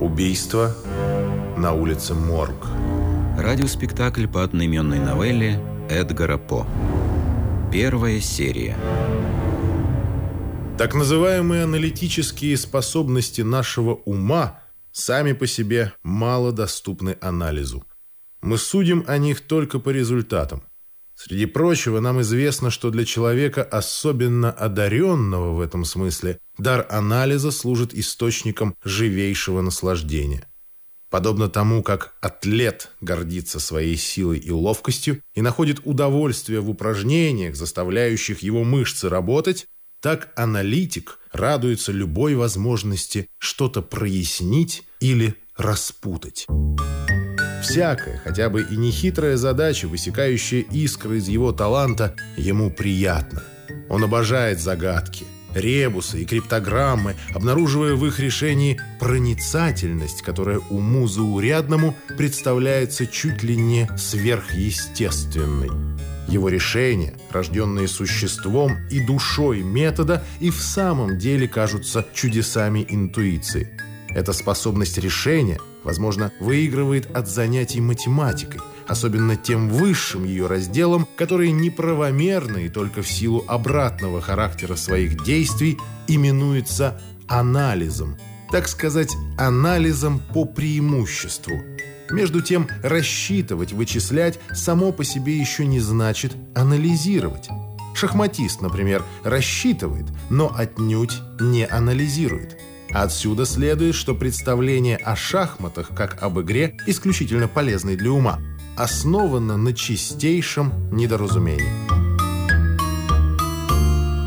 Убийство на улице Морг. Радиоспектакль по одноименной новелле Эдгара По. Первая серия. Так называемые аналитические способности нашего ума сами по себе мало доступны анализу. Мы судим о них только по результатам. Среди прочего, нам известно, что для человека, особенно одаренного в этом смысле, дар анализа служит источником живейшего наслаждения. Подобно тому, как атлет гордится своей силой и ловкостью и находит удовольствие в упражнениях, заставляющих его мышцы работать, так аналитик радуется любой возможности что-то прояснить или распутать. Всякая, хотя бы и нехитрая задача, высекающая искры из его таланта, ему приятна. Он обожает загадки, ребусы и криптограммы, обнаруживая в их решении проницательность, которая уму заурядному представляется чуть ли не сверхъестественной. Его решения, рожденные существом и душой метода, и в самом деле кажутся чудесами интуиции. Эта способность решения, возможно, выигрывает от занятий математикой, особенно тем высшим ее разделом, которые неправомерны и только в силу обратного характера своих действий именуется анализом, так сказать, анализом по преимуществу – между тем, рассчитывать, вычислять само по себе еще не значит анализировать. Шахматист, например, рассчитывает, но отнюдь не анализирует. Отсюда следует, что представление о шахматах как об игре исключительно полезной для ума, основано на чистейшем недоразумении.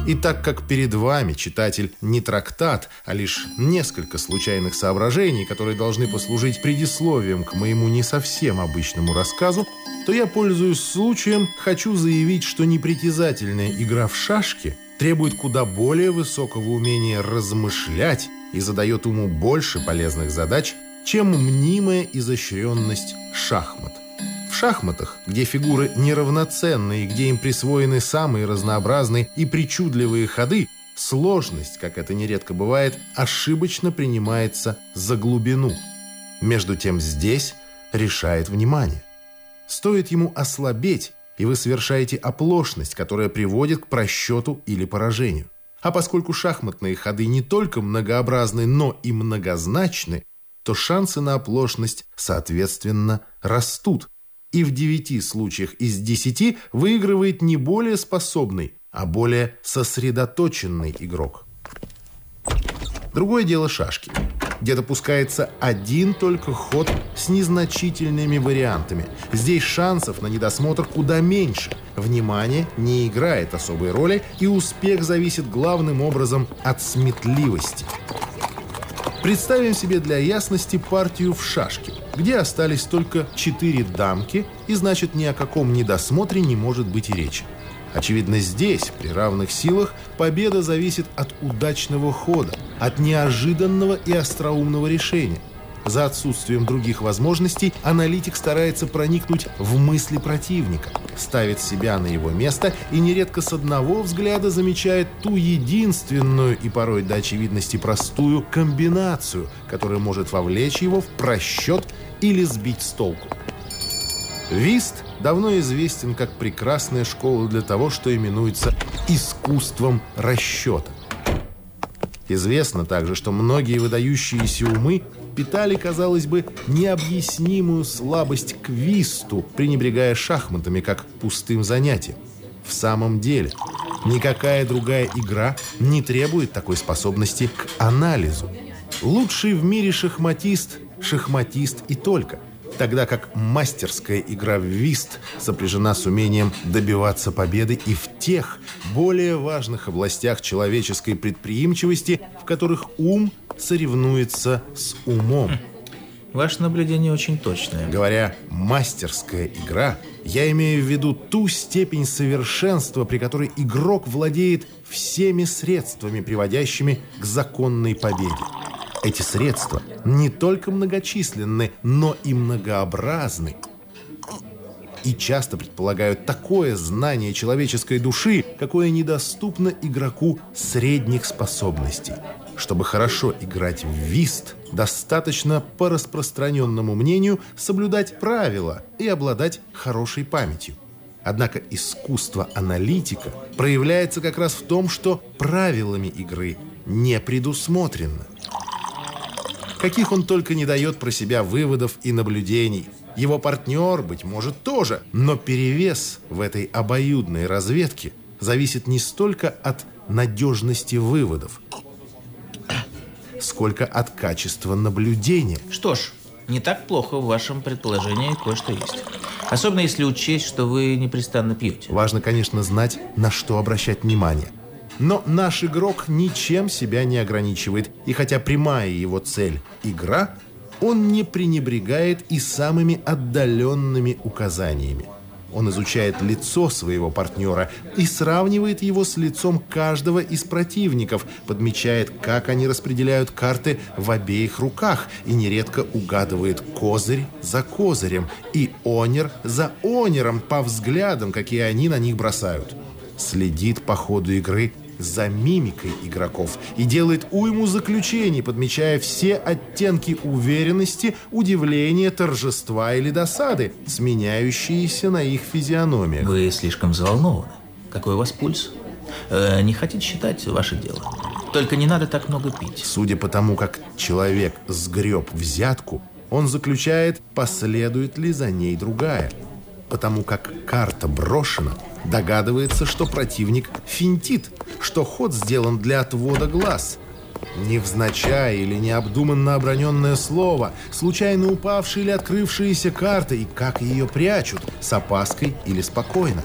И так как перед вами, читатель, не трактат, а лишь несколько случайных соображений, которые должны послужить предисловием к моему не совсем обычному рассказу, то я, пользуясь случаем, хочу заявить, что непритязательная игра в шашки требует куда более высокого умения размышлять и задает уму больше полезных задач, чем мнимая изощренность шахмат шахматах, где фигуры неравноценны и где им присвоены самые разнообразные и причудливые ходы, сложность, как это нередко бывает, ошибочно принимается за глубину. Между тем здесь решает внимание. Стоит ему ослабеть, и вы совершаете оплошность, которая приводит к просчету или поражению. А поскольку шахматные ходы не только многообразны, но и многозначны, то шансы на оплошность, соответственно, растут, и в девяти случаях из десяти выигрывает не более способный, а более сосредоточенный игрок. Другое дело шашки, где допускается один только ход с незначительными вариантами. Здесь шансов на недосмотр куда меньше. Внимание не играет особой роли, и успех зависит главным образом от сметливости. Представим себе для ясности партию в шашки, где остались только четыре дамки, и значит ни о каком недосмотре не может быть и речи. Очевидно, здесь, при равных силах, победа зависит от удачного хода, от неожиданного и остроумного решения. За отсутствием других возможностей аналитик старается проникнуть в мысли противника, ставит себя на его место и нередко с одного взгляда замечает ту единственную и порой до очевидности простую комбинацию, которая может вовлечь его в просчет или сбить с толку. Вист давно известен как прекрасная школа для того, что именуется искусством расчета. Известно также, что многие выдающиеся умы питали, казалось бы, необъяснимую слабость к висту, пренебрегая шахматами как пустым занятием. В самом деле, никакая другая игра не требует такой способности к анализу. Лучший в мире шахматист – шахматист и только – тогда как мастерская игра в вист сопряжена с умением добиваться победы и в тех более важных областях человеческой предприимчивости, в которых ум соревнуется с умом. Ваше наблюдение очень точное. Говоря «мастерская игра», я имею в виду ту степень совершенства, при которой игрок владеет всеми средствами, приводящими к законной победе. Эти средства не только многочисленны, но и многообразны. И часто предполагают такое знание человеческой души, какое недоступно игроку средних способностей. Чтобы хорошо играть в вист, достаточно, по распространенному мнению, соблюдать правила и обладать хорошей памятью. Однако искусство аналитика проявляется как раз в том, что правилами игры не предусмотрено. Каких он только не дает про себя выводов и наблюдений. Его партнер, быть может, тоже. Но перевес в этой обоюдной разведке зависит не столько от надежности выводов, сколько от качества наблюдения. Что ж, не так плохо в вашем предположении кое-что есть. Особенно если учесть, что вы непрестанно пьете. Важно, конечно, знать, на что обращать внимание. Но наш игрок ничем себя не ограничивает. И хотя прямая его цель – игра, он не пренебрегает и самыми отдаленными указаниями – он изучает лицо своего партнера и сравнивает его с лицом каждого из противников, подмечает, как они распределяют карты в обеих руках и нередко угадывает козырь за козырем и онер за онером по взглядам, какие они на них бросают. Следит по ходу игры за мимикой игроков и делает уйму заключений, подмечая все оттенки уверенности, удивления, торжества или досады, сменяющиеся на их физиономиях. Вы слишком взволнованы. Какой у вас пульс? Э, не хотите считать ваше дело? Только не надо так много пить. Судя по тому, как человек сгреб взятку, он заключает, последует ли за ней другая. Потому как карта брошена – Догадывается, что противник финтит, что ход сделан для отвода глаз. Невзначай или необдуманно оброненное слово, случайно упавшие или открывшиеся карты и как ее прячут, с опаской или спокойно.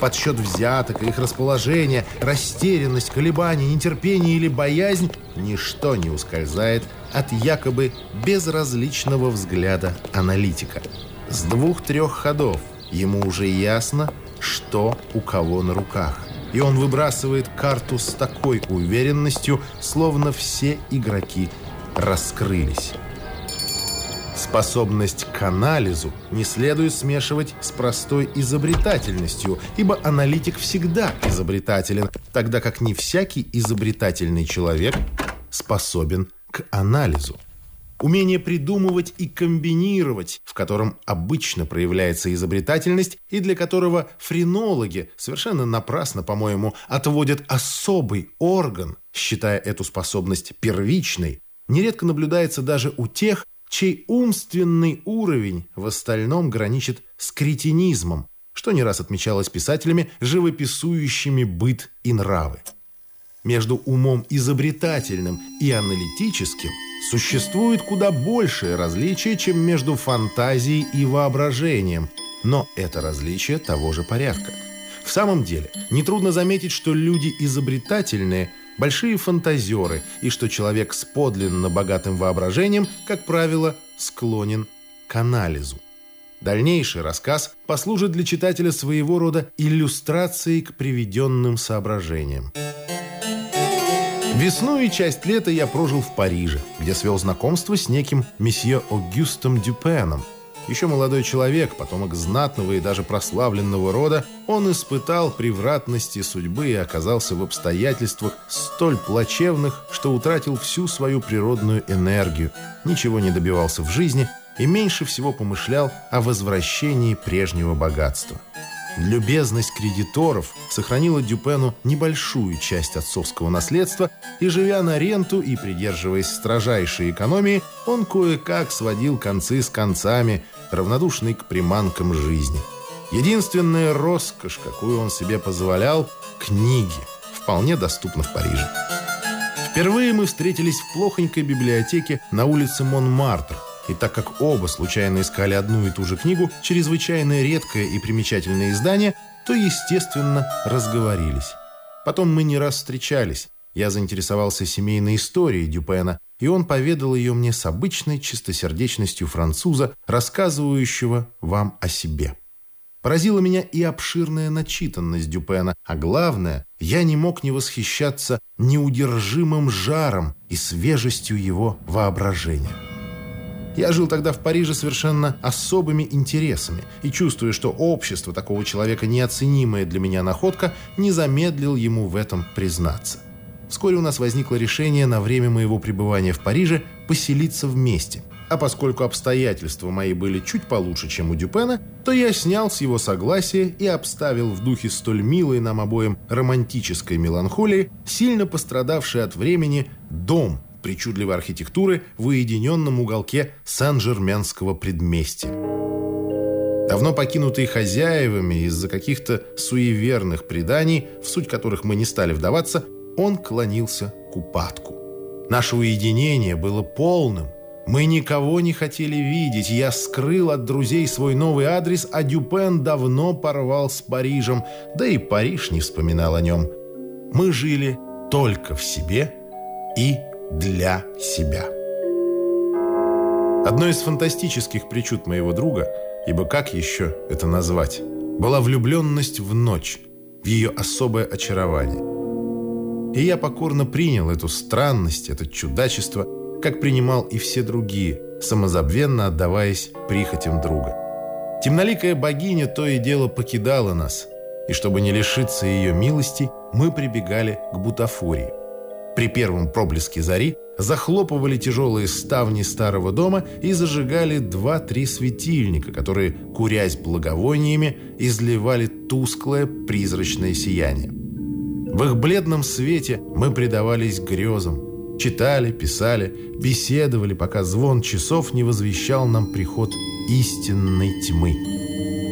Подсчет взяток их расположение, растерянность, колебания, нетерпение или боязнь – ничто не ускользает от якобы безразличного взгляда аналитика. С двух-трех ходов ему уже ясно, что у кого на руках. И он выбрасывает карту с такой уверенностью, словно все игроки раскрылись. Способность к анализу не следует смешивать с простой изобретательностью, ибо аналитик всегда изобретателен, тогда как не всякий изобретательный человек способен к анализу. Умение придумывать и комбинировать, в котором обычно проявляется изобретательность и для которого френологи совершенно напрасно, по-моему, отводят особый орган, считая эту способность первичной, нередко наблюдается даже у тех, чей умственный уровень в остальном граничит с кретинизмом, что не раз отмечалось писателями, живописующими быт и нравы. Между умом изобретательным и аналитическим – Существует куда большее различие, чем между фантазией и воображением, но это различие того же порядка. В самом деле, нетрудно заметить, что люди изобретательные – большие фантазеры, и что человек с подлинно богатым воображением, как правило, склонен к анализу. Дальнейший рассказ послужит для читателя своего рода иллюстрацией к приведенным соображениям. Весну и часть лета я прожил в Париже, где свел знакомство с неким месье Огюстом Дюпеном. Еще молодой человек, потомок знатного и даже прославленного рода, он испытал превратности судьбы и оказался в обстоятельствах столь плачевных, что утратил всю свою природную энергию, ничего не добивался в жизни и меньше всего помышлял о возвращении прежнего богатства. Любезность кредиторов сохранила Дюпену небольшую часть отцовского наследства, и, живя на ренту и придерживаясь строжайшей экономии, он кое-как сводил концы с концами, равнодушный к приманкам жизни. Единственная роскошь, какую он себе позволял – книги, вполне доступны в Париже. Впервые мы встретились в плохонькой библиотеке на улице Монмартр, и так как оба случайно искали одну и ту же книгу, чрезвычайно редкое и примечательное издание, то, естественно, разговорились. Потом мы не раз встречались. Я заинтересовался семейной историей Дюпена, и он поведал ее мне с обычной чистосердечностью француза, рассказывающего вам о себе. Поразила меня и обширная начитанность Дюпена, а главное, я не мог не восхищаться неудержимым жаром и свежестью его воображения. Я жил тогда в Париже совершенно особыми интересами и, чувствуя, что общество такого человека неоценимая для меня находка, не замедлил ему в этом признаться. вскоре у нас возникло решение на время моего пребывания в Париже поселиться вместе. А поскольку обстоятельства мои были чуть получше, чем у Дюпена, то я снял с его согласия и обставил в духе столь милой нам обоим романтической меланхолии, сильно пострадавший от времени, дом причудливой архитектуры в уединенном уголке Сан-Жерменского предместья. Давно покинутый хозяевами из-за каких-то суеверных преданий, в суть которых мы не стали вдаваться, он клонился к упадку. Наше уединение было полным. Мы никого не хотели видеть. Я скрыл от друзей свой новый адрес, а Дюпен давно порвал с Парижем, да и Париж не вспоминал о нем. Мы жили только в себе и для себя. Одной из фантастических причуд моего друга – ибо как еще это назвать, была влюбленность в ночь, в ее особое очарование. И я покорно принял эту странность, это чудачество, как принимал и все другие, самозабвенно отдаваясь прихотям друга. Темноликая богиня то и дело покидала нас, и чтобы не лишиться ее милости, мы прибегали к бутафории. При первом проблеске зари захлопывали тяжелые ставни старого дома и зажигали два-три светильника, которые, курясь благовониями, изливали тусклое призрачное сияние. В их бледном свете мы предавались грезам, читали, писали, беседовали, пока звон часов не возвещал нам приход истинной тьмы.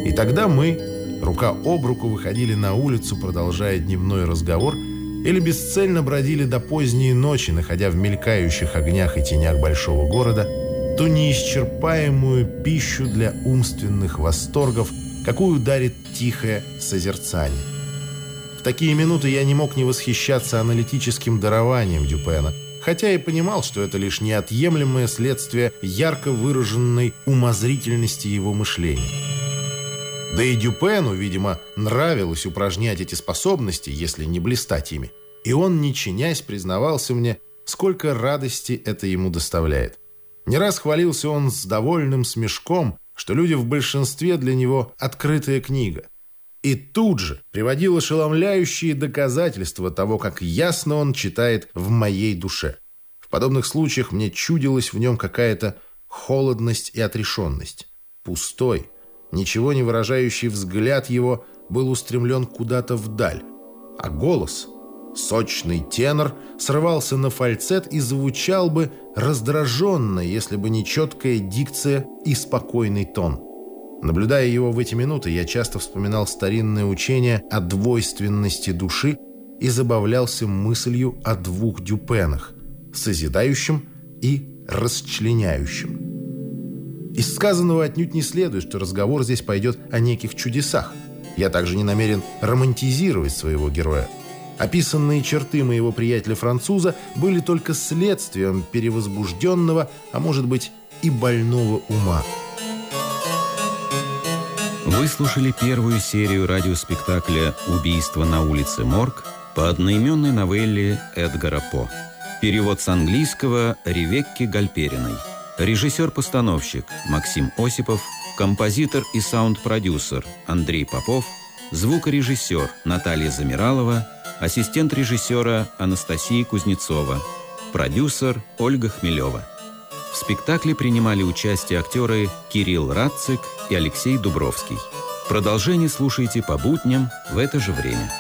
И тогда мы, рука об руку, выходили на улицу, продолжая дневной разговор – или бесцельно бродили до поздней ночи, находя в мелькающих огнях и тенях большого города ту неисчерпаемую пищу для умственных восторгов, какую дарит тихое созерцание. В такие минуты я не мог не восхищаться аналитическим дарованием Дюпена, хотя и понимал, что это лишь неотъемлемое следствие ярко выраженной умозрительности его мышления. Да и Дюпену, видимо, нравилось упражнять эти способности, если не блистать ими. И он, не чинясь, признавался мне, сколько радости это ему доставляет. Не раз хвалился он с довольным смешком, что люди в большинстве для него открытая книга. И тут же приводил ошеломляющие доказательства того, как ясно он читает в моей душе. В подобных случаях мне чудилась в нем какая-то холодность и отрешенность. Пустой, Ничего не выражающий взгляд его был устремлен куда-то вдаль, а голос, сочный тенор, срывался на фальцет и звучал бы раздраженно, если бы не четкая дикция и спокойный тон. Наблюдая его в эти минуты, я часто вспоминал старинное учение о двойственности души и забавлялся мыслью о двух дюпенах – созидающем и расчленяющем. Из сказанного отнюдь не следует, что разговор здесь пойдет о неких чудесах. Я также не намерен романтизировать своего героя. Описанные черты моего приятеля-француза были только следствием перевозбужденного, а может быть и больного ума. Вы слушали первую серию радиоспектакля «Убийство на улице Морг» по одноименной новелле Эдгара По. Перевод с английского Ревекки Гальпериной. Режиссер-постановщик Максим Осипов, композитор и саунд-продюсер Андрей Попов, звукорежиссер Наталья Замиралова, ассистент режиссера Анастасия Кузнецова, продюсер Ольга Хмелева. В спектакле принимали участие актеры Кирилл Радцик и Алексей Дубровский. Продолжение слушайте по будням в это же время.